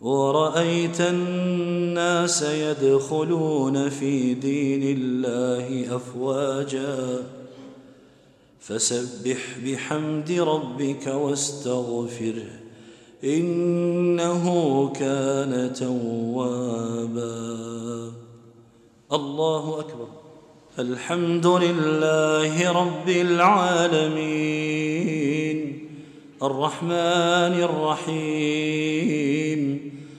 ورأيت الناس يدخلون في دين الله أفواجا. فسبح بحمد ربك واستغفره إنه كان توابا. الله أكبر. الحمد لله رب العالمين. الرحمن الرحيم.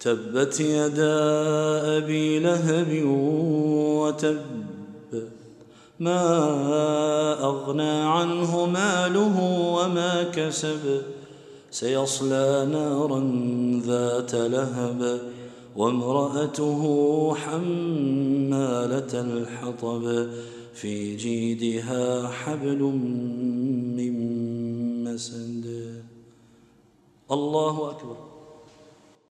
تبت يدا أبي لهب وتب ما أغنى عنه ماله وما كسب سيصلى نارا ذات لهب وامرأته حمالة الحطب في جيدها حبل من مسد. الله أكبر.